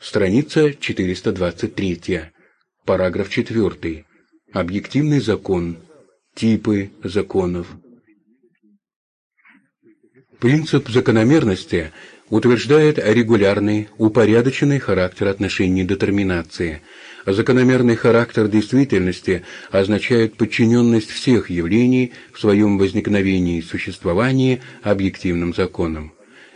Страница 423. Параграф 4. Объективный закон. Типы законов. Принцип закономерности утверждает регулярный, упорядоченный характер отношений детерминации. Закономерный характер действительности означает подчиненность всех явлений в своем возникновении и существовании объективным законам.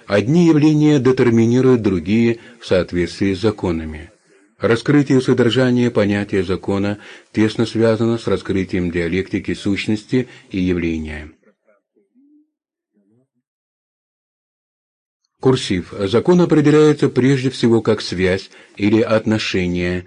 Одни явления детерминируют другие в соответствии с законами. Раскрытие содержания понятия закона тесно связано с раскрытием диалектики сущности и явления. Курсив. Закон определяется прежде всего как связь или отношение.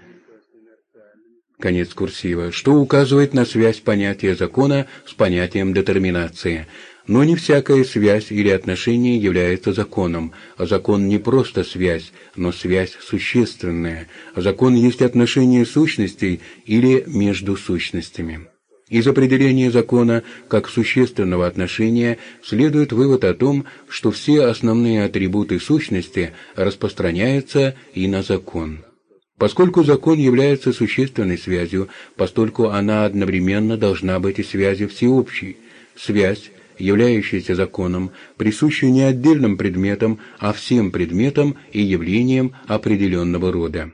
Конец курсива. Что указывает на связь понятия закона с понятием детерминации. Но не всякая связь или отношение является законом. А закон не просто связь, но связь существенная. А закон есть отношение сущностей или между сущностями. Из определения закона как существенного отношения следует вывод о том, что все основные атрибуты сущности распространяются и на закон. Поскольку закон является существенной связью, постольку она одновременно должна быть и связью всеобщей. Связь, являющаяся законом, присуща не отдельным предметам, а всем предметам и явлениям определенного рода.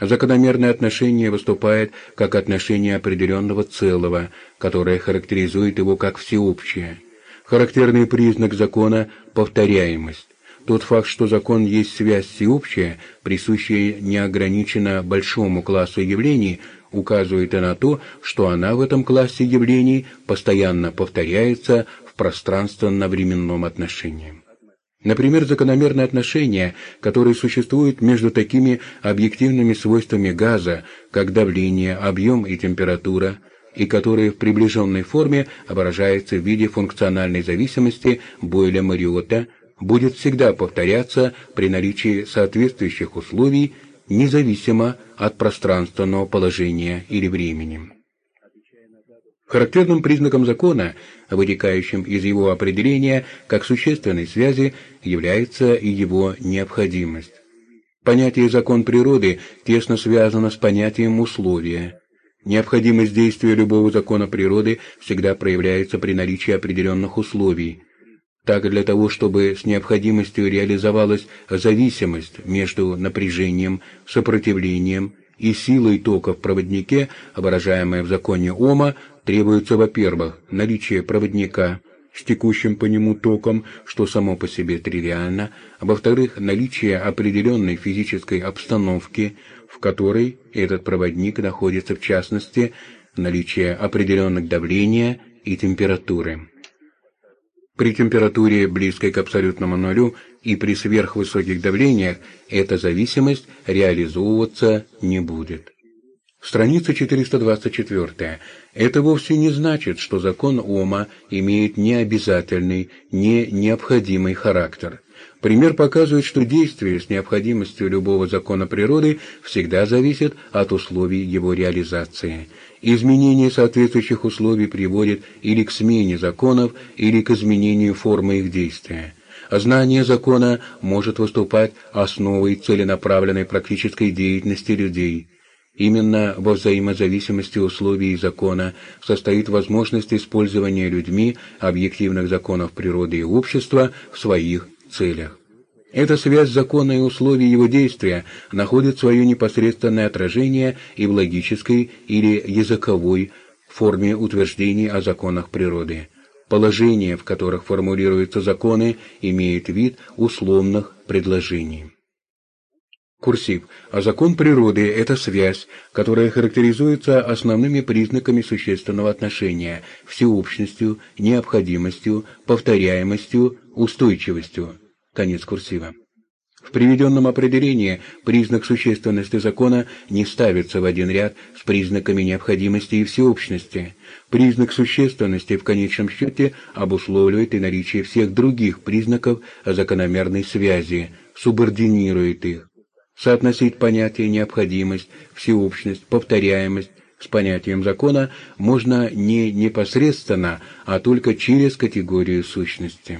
Закономерное отношение выступает как отношение определенного целого, которое характеризует его как всеобщее. Характерный признак закона – повторяемость. Тот факт, что закон есть связь всеобщая, присущая неограниченно большому классу явлений, указывает и на то, что она в этом классе явлений постоянно повторяется пространственно-временном отношении. Например, закономерные отношения, которые существуют между такими объективными свойствами газа, как давление, объем и температура, и которые в приближенной форме выражаются в виде функциональной зависимости Бойля-Мариота, будет всегда повторяться при наличии соответствующих условий, независимо от пространственного положения или времени. Характерным признаком закона, вытекающим из его определения как существенной связи, является и его необходимость. Понятие «закон природы» тесно связано с понятием «условия». Необходимость действия любого закона природы всегда проявляется при наличии определенных условий. Так, для того, чтобы с необходимостью реализовалась зависимость между напряжением, сопротивлением и силой тока в проводнике, выражаемая в законе Ома, Требуется, во-первых, наличие проводника с текущим по нему током, что само по себе тривиально, а во-вторых, наличие определенной физической обстановки, в которой этот проводник находится в частности, наличие определенных давления и температуры. При температуре, близкой к абсолютному нулю, и при сверхвысоких давлениях эта зависимость реализовываться не будет. Страница 424. Это вовсе не значит, что закон Ома имеет необязательный, не необходимый характер. Пример показывает, что действие с необходимостью любого закона природы всегда зависит от условий его реализации. Изменение соответствующих условий приводит или к смене законов, или к изменению формы их действия. Знание закона может выступать основой целенаправленной практической деятельности людей – Именно во взаимозависимости условий закона состоит возможность использования людьми объективных законов природы и общества в своих целях. Эта связь закона и условий его действия находит свое непосредственное отражение и в логической или языковой форме утверждений о законах природы. Положения, в которых формулируются законы, имеют вид условных предложений. Курсив. А закон природы – это связь, которая характеризуется основными признаками существенного отношения – всеобщностью, необходимостью, повторяемостью, устойчивостью. Конец курсива. В приведенном определении признак существенности закона не ставится в один ряд с признаками необходимости и всеобщности. Признак существенности в конечном счете обусловливает и наличие всех других признаков закономерной связи, субординирует их. Соотносить понятия необходимость, всеобщность, повторяемость с понятием закона можно не непосредственно, а только через категорию сущности.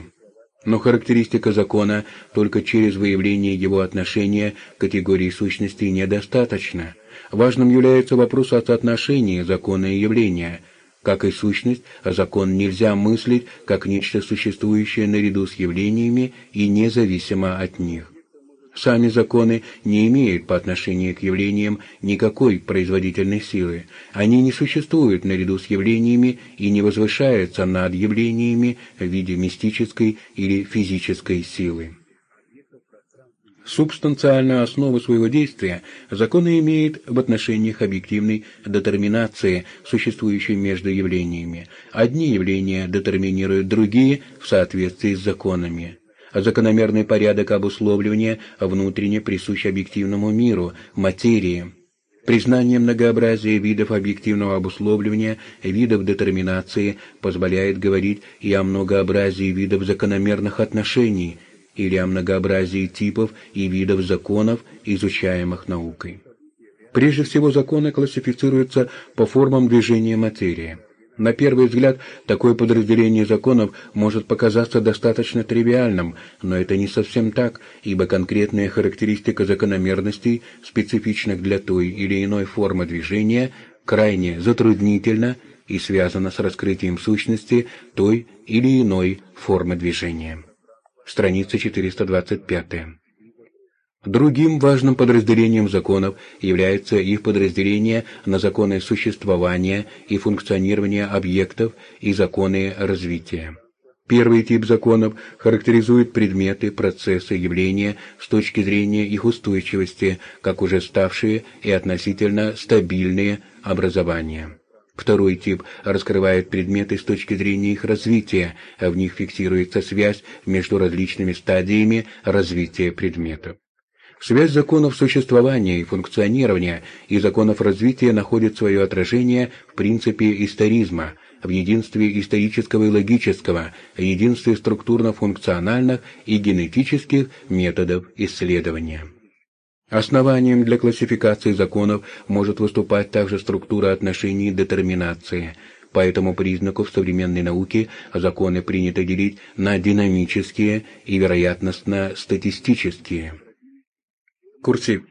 Но характеристика закона только через выявление его отношения к категории сущности недостаточно. Важным является вопрос о соотношении закона и явления. Как и сущность, закон нельзя мыслить как нечто существующее наряду с явлениями и независимо от них. Сами законы не имеют по отношению к явлениям никакой производительной силы. Они не существуют наряду с явлениями и не возвышаются над явлениями в виде мистической или физической силы. Субстанциальную основу своего действия законы имеют в отношениях объективной детерминации, существующей между явлениями. Одни явления детерминируют другие в соответствии с законами закономерный порядок обусловливания внутренне присущ объективному миру, материи. Признание многообразия видов объективного обусловливания, видов детерминации позволяет говорить и о многообразии видов закономерных отношений, или о многообразии типов и видов законов, изучаемых наукой. Прежде всего, законы классифицируются по формам движения материи. На первый взгляд, такое подразделение законов может показаться достаточно тривиальным, но это не совсем так, ибо конкретная характеристика закономерностей, специфичных для той или иной формы движения, крайне затруднительна и связана с раскрытием сущности той или иной формы движения. Страница 425. Другим важным подразделением законов является их подразделение на законы существования и функционирования объектов и законы развития. Первый тип законов характеризует предметы, процессы, явления с точки зрения их устойчивости, как уже ставшие и относительно стабильные образования. Второй тип раскрывает предметы с точки зрения их развития, а в них фиксируется связь между различными стадиями развития предметов. Связь законов существования и функционирования и законов развития находит свое отражение в принципе историзма, в единстве исторического и логического, в единстве структурно-функциональных и генетических методов исследования. Основанием для классификации законов может выступать также структура отношений детерминации. По этому признаку в современной науке законы принято делить на динамические и вероятностно-статистические. Курсив.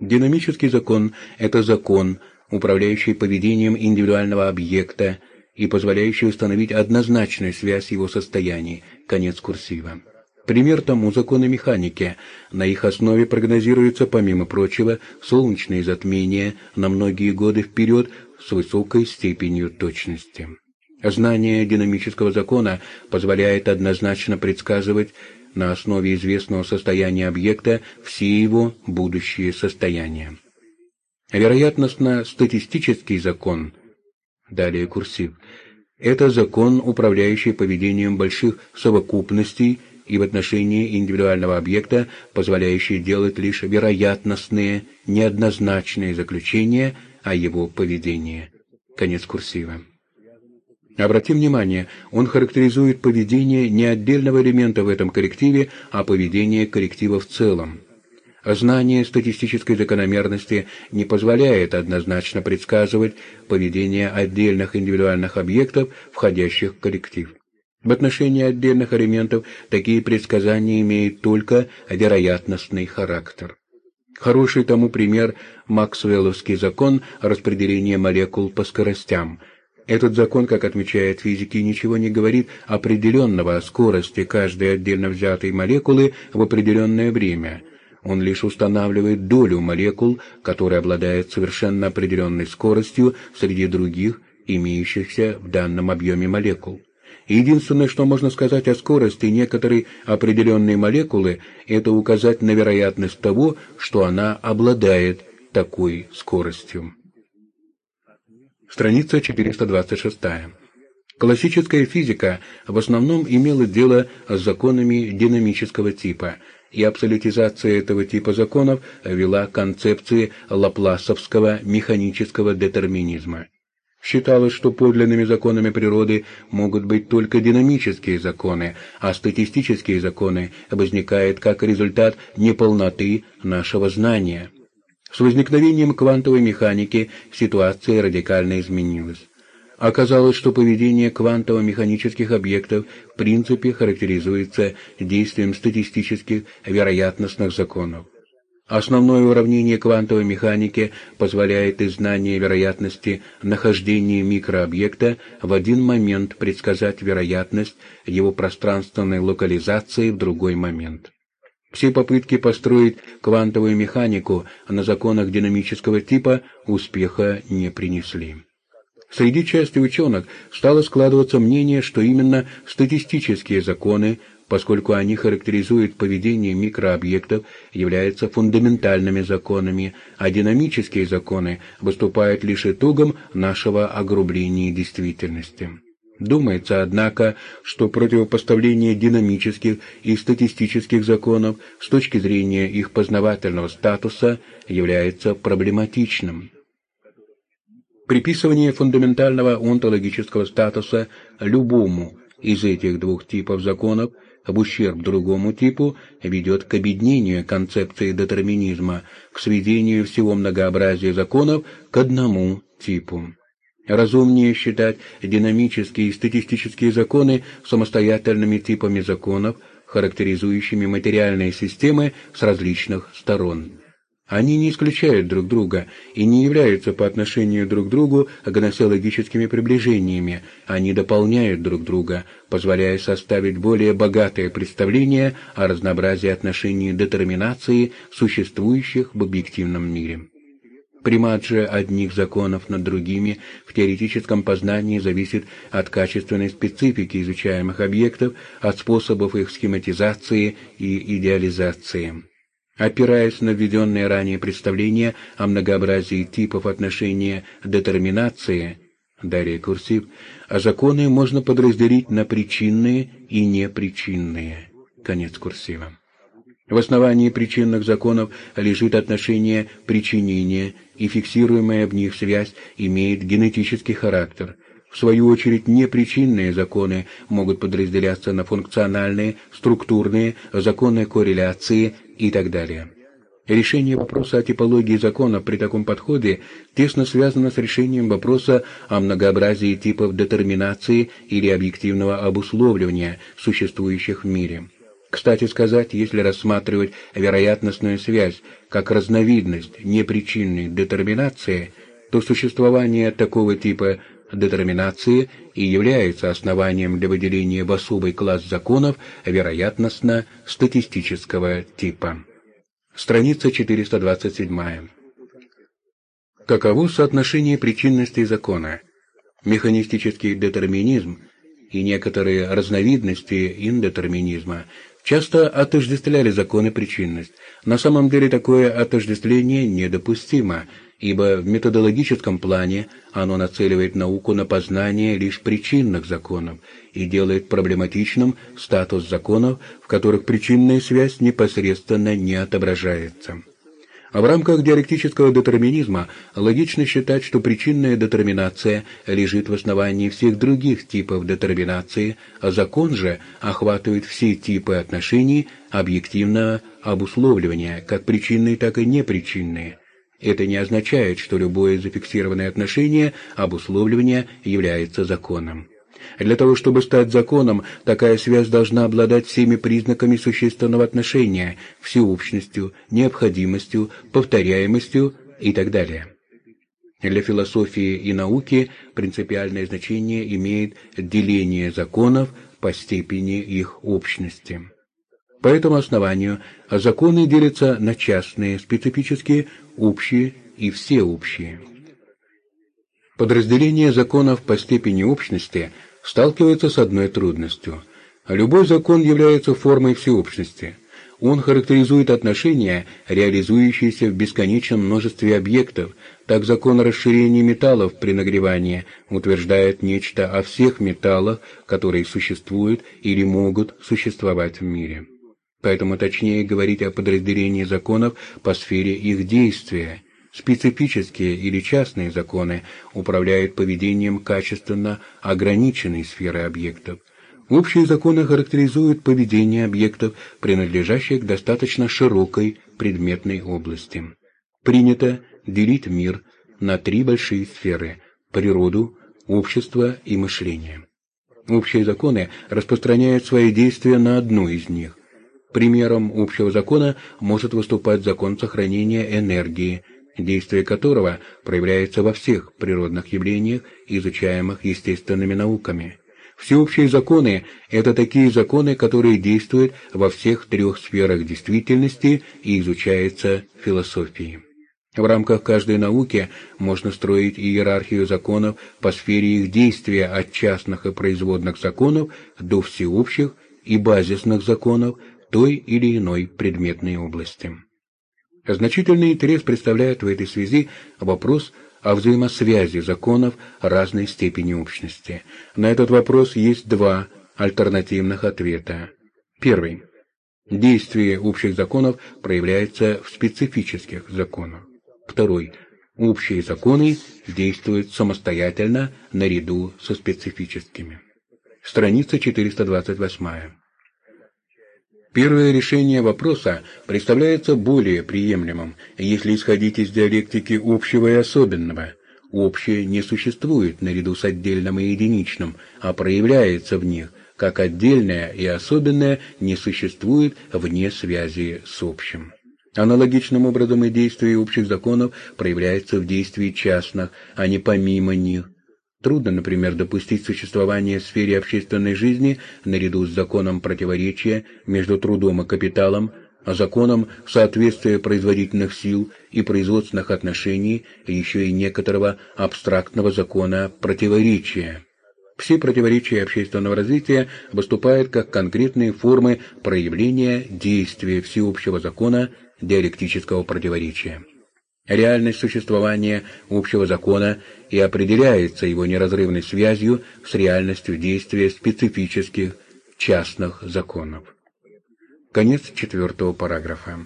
Динамический закон – это закон, управляющий поведением индивидуального объекта и позволяющий установить однозначную связь его состояний. Конец курсива. Пример тому законы механики. На их основе прогнозируется, помимо прочего, солнечные затмения на многие годы вперед с высокой степенью точности. Знание динамического закона позволяет однозначно предсказывать на основе известного состояния объекта все его будущие состояния. Вероятностно-статистический закон, далее курсив, это закон, управляющий поведением больших совокупностей и в отношении индивидуального объекта, позволяющий делать лишь вероятностные, неоднозначные заключения о его поведении. Конец курсива. Обратим внимание, он характеризует поведение не отдельного элемента в этом коллективе, а поведение коллектива в целом. Знание статистической закономерности не позволяет однозначно предсказывать поведение отдельных индивидуальных объектов, входящих в коллектив. В отношении отдельных элементов такие предсказания имеют только вероятностный характер. Хороший тому пример – Максвелловский закон распределения молекул по скоростям – этот закон, как отмечает физики, ничего не говорит определенного о скорости каждой отдельно взятой молекулы в определенное время. Он лишь устанавливает долю молекул, которая обладает совершенно определенной скоростью среди других, имеющихся в данном объеме молекул. Единственное, что можно сказать о скорости некоторой определенной молекулы, это указать на вероятность того, что она обладает такой скоростью. Страница 426. Классическая физика в основном имела дело с законами динамического типа, и абсолютизация этого типа законов вела к концепции лапласовского механического детерминизма. Считалось, что подлинными законами природы могут быть только динамические законы, а статистические законы возникают как результат неполноты нашего знания. С возникновением квантовой механики ситуация радикально изменилась. Оказалось, что поведение квантово-механических объектов в принципе характеризуется действием статистических вероятностных законов. Основное уравнение квантовой механики позволяет из знания вероятности нахождения микрообъекта в один момент предсказать вероятность его пространственной локализации в другой момент. Все попытки построить квантовую механику на законах динамического типа успеха не принесли. Среди части ученых стало складываться мнение, что именно статистические законы, поскольку они характеризуют поведение микрообъектов, являются фундаментальными законами, а динамические законы выступают лишь итогом нашего огрубления действительности. Думается, однако, что противопоставление динамических и статистических законов с точки зрения их познавательного статуса является проблематичным. Приписывание фундаментального онтологического статуса любому из этих двух типов законов в ущерб другому типу ведет к объединению концепции детерминизма, к сведению всего многообразия законов к одному типу. Разумнее считать динамические и статистические законы самостоятельными типами законов, характеризующими материальные системы с различных сторон. Они не исключают друг друга и не являются по отношению друг к другу гносеологическими приближениями, они дополняют друг друга, позволяя составить более богатое представление о разнообразии отношений детерминации, существующих в объективном мире. Примат одних законов над другими в теоретическом познании зависит от качественной специфики изучаемых объектов, от способов их схематизации и идеализации. Опираясь на введенные ранее представления о многообразии типов отношения детерминации, далее курсив, а законы можно подразделить на причинные и непричинные. Конец курсива. В основании причинных законов лежит отношение причинения, и фиксируемая в них связь имеет генетический характер. В свою очередь, непричинные законы могут подразделяться на функциональные, структурные, законы корреляции и так далее. Решение вопроса о типологии закона при таком подходе тесно связано с решением вопроса о многообразии типов детерминации или объективного обусловливания, существующих в мире. Кстати сказать, если рассматривать вероятностную связь как разновидность непричинной детерминации, то существование такого типа детерминации и является основанием для выделения в особый класс законов вероятностно-статистического типа. Страница 427. Каково соотношение причинности закона? Механистический детерминизм и некоторые разновидности индетерминизма часто отождествляли законы причинность. На самом деле такое отождествление недопустимо – ибо в методологическом плане оно нацеливает науку на познание лишь причинных законов и делает проблематичным статус законов, в которых причинная связь непосредственно не отображается. А в рамках диалектического детерминизма логично считать, что причинная детерминация лежит в основании всех других типов детерминации, а закон же охватывает все типы отношений объективного обусловливания, как причинные, так и непричинные – это не означает, что любое зафиксированное отношение обусловливания является законом. Для того, чтобы стать законом, такая связь должна обладать всеми признаками существенного отношения, всеобщностью, необходимостью, повторяемостью и так далее. Для философии и науки принципиальное значение имеет деление законов по степени их общности. По этому основанию законы делятся на частные, специфические, общие и всеобщие. Подразделение законов по степени общности сталкивается с одной трудностью. Любой закон является формой всеобщности. Он характеризует отношения, реализующиеся в бесконечном множестве объектов. Так закон расширения металлов при нагревании утверждает нечто о всех металлах, которые существуют или могут существовать в мире. Поэтому точнее говорить о подразделении законов по сфере их действия. Специфические или частные законы управляют поведением качественно ограниченной сферы объектов. Общие законы характеризуют поведение объектов, принадлежащих к достаточно широкой предметной области. Принято делить мир на три большие сферы – природу, общество и мышление. Общие законы распространяют свои действия на одну из них. Примером общего закона может выступать закон сохранения энергии, действие которого проявляется во всех природных явлениях, изучаемых естественными науками. Всеобщие законы – это такие законы, которые действуют во всех трех сферах действительности и изучаются философией. В рамках каждой науки можно строить иерархию законов по сфере их действия от частных и производных законов до всеобщих и базисных законов той или иной предметной области. Значительный интерес представляет в этой связи вопрос о взаимосвязи законов разной степени общности. На этот вопрос есть два альтернативных ответа. Первый. Действие общих законов проявляется в специфических законах. Второй. Общие законы действуют самостоятельно наряду со специфическими. Страница 428. Первое решение вопроса представляется более приемлемым, если исходить из диалектики общего и особенного. Общее не существует наряду с отдельным и единичным, а проявляется в них, как отдельное и особенное не существует вне связи с общим. Аналогичным образом и действие общих законов проявляется в действии частных, а не помимо них. Трудно, например, допустить существование в сфере общественной жизни наряду с законом противоречия между трудом и капиталом, а законом соответствия производительных сил и производственных отношений, еще и некоторого абстрактного закона противоречия. Все противоречия общественного развития выступают как конкретные формы проявления действия всеобщего закона диалектического противоречия. Реальность существования общего закона и определяется его неразрывной связью с реальностью действия специфических частных законов. Конец четвертого параграфа.